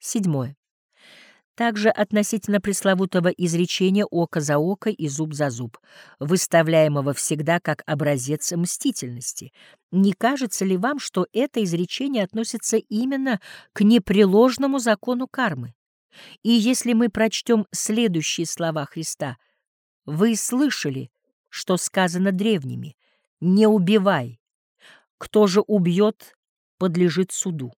Седьмое. Также относительно пресловутого изречения «око за око и зуб за зуб», выставляемого всегда как образец мстительности. Не кажется ли вам, что это изречение относится именно к непреложному закону кармы? И если мы прочтем следующие слова Христа, «Вы слышали, что сказано древними, не убивай, кто же убьет, подлежит суду.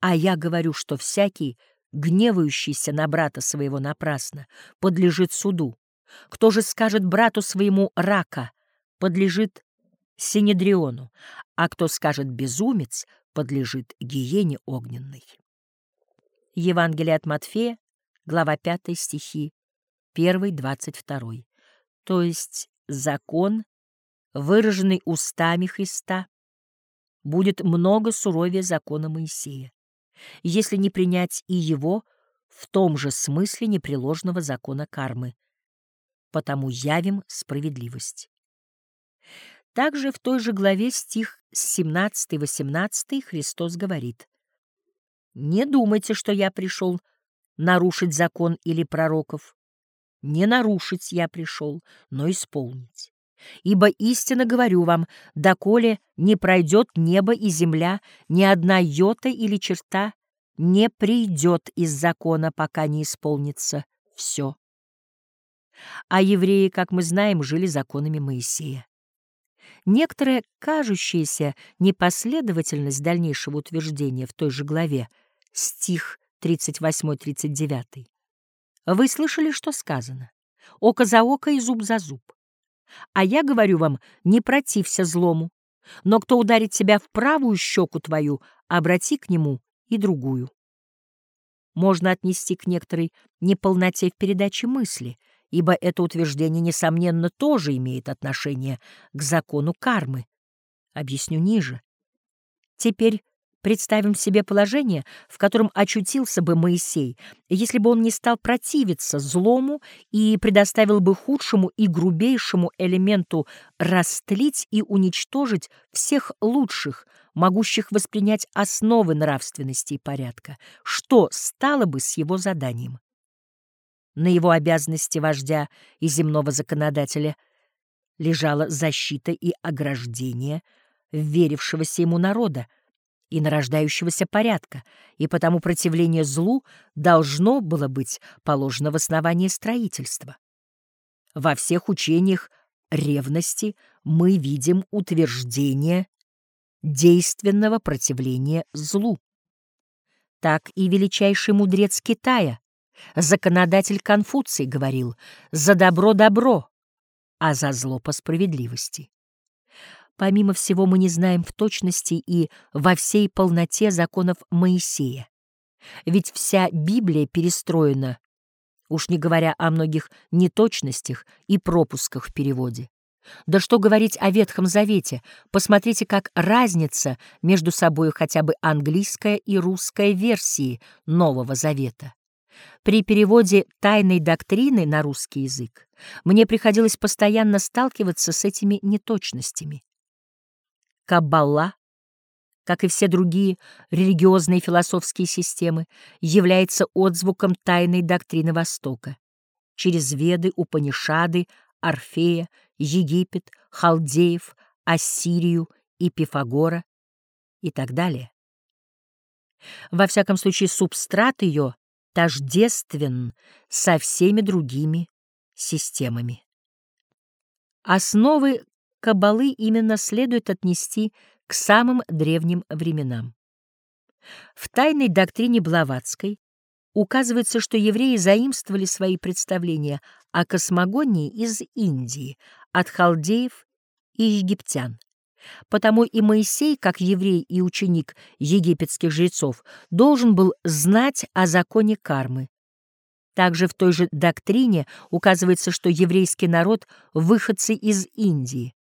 А я говорю, что всякий, гневающийся на брата своего напрасно, подлежит суду. Кто же скажет брату своему рака, подлежит Синедриону, а кто скажет безумец, подлежит гиене огненной. Евангелие от Матфея, глава 5 стихи 1, 22. То есть закон, выраженный устами Христа, будет много суровее закона Моисея, если не принять и его в том же смысле непреложного закона кармы, потому явим справедливость. Также в той же главе стих 17-18 Христос говорит «Не думайте, что я пришел нарушить закон или пророков. Не нарушить я пришел, но исполнить. Ибо истинно говорю вам, доколе не пройдет небо и земля, ни одна йота или черта не придет из закона, пока не исполнится все. А евреи, как мы знаем, жили законами Моисея. Некоторая кажущаяся непоследовательность дальнейшего утверждения в той же главе, стих 38-39. Вы слышали, что сказано? Око за око и зуб за зуб. А я говорю вам, не протився злому, но кто ударит тебя в правую щеку твою, обрати к нему и другую. Можно отнести к некоторой неполноте в передаче мысли, ибо это утверждение, несомненно, тоже имеет отношение к закону кармы. Объясню ниже. Теперь Представим себе положение, в котором очутился бы Моисей, если бы он не стал противиться злому и предоставил бы худшему и грубейшему элементу растлить и уничтожить всех лучших, могущих воспринять основы нравственности и порядка, что стало бы с его заданием? На его обязанности вождя и земного законодателя лежала защита и ограждение верившегося ему народа, и нарождающегося порядка, и потому противление злу должно было быть положено в основание строительства. Во всех учениях ревности мы видим утверждение действенного противления злу. Так и величайший мудрец Китая, законодатель Конфуций, говорил «за добро добро, а за зло по справедливости». Помимо всего, мы не знаем в точности и во всей полноте законов Моисея. Ведь вся Библия перестроена, уж не говоря о многих неточностях и пропусках в переводе. Да что говорить о Ветхом Завете, посмотрите, как разница между собой хотя бы английская и русская версии Нового Завета. При переводе «тайной доктрины» на русский язык мне приходилось постоянно сталкиваться с этими неточностями. Каббала, как и все другие религиозные и философские системы, является отзвуком тайной доктрины Востока. Через Веды, Упанишады, Орфея, Египет, Халдеев, Ассирию и Пифагора и так далее. Во всяком случае, субстрат ее тождествен со всеми другими системами. Основы каббалы именно следует отнести к самым древним временам. В тайной доктрине Блаватской указывается, что евреи заимствовали свои представления о космогонии из Индии, от халдеев и египтян. Потому и Моисей, как еврей и ученик египетских жрецов, должен был знать о законе кармы, также в той же доктрине указывается, что еврейский народ — выходцы из Индии.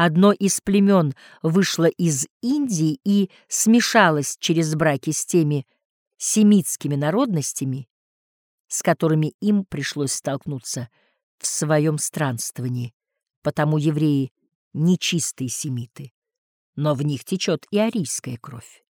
Одно из племен вышло из Индии и смешалось через браки с теми семитскими народностями, с которыми им пришлось столкнуться в своем странствовании, потому евреи — нечистые семиты, но в них течет и арийская кровь.